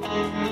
Música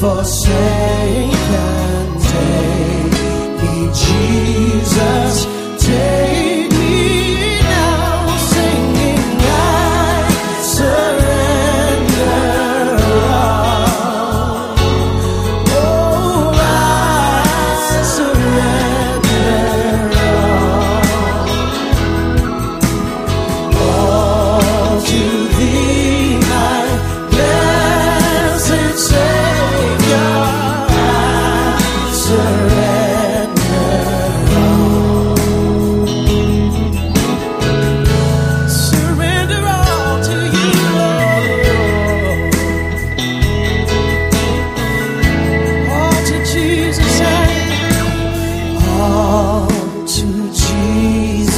forsake and take me, Jesus.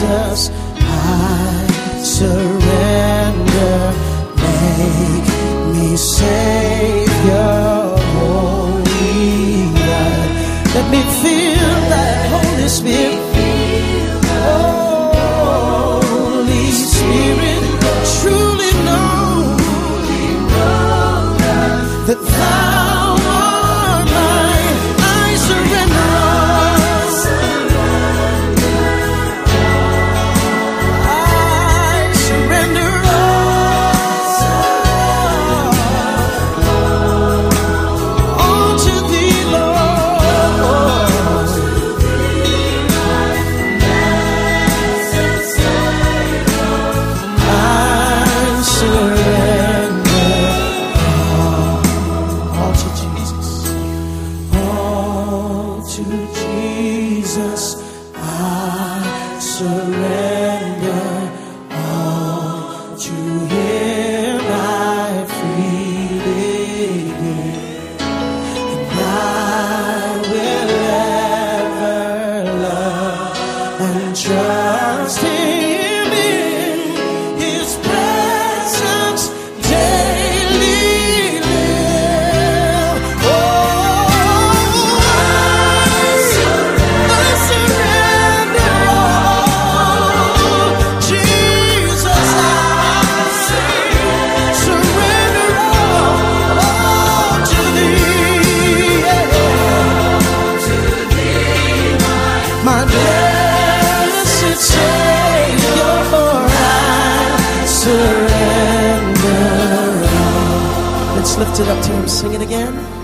Jesus, I surrender. Make me Savior, Holy God. Let me feel that Holy Spirit. 나는 별어 주의 Let's lift it up to Him. Sing it again.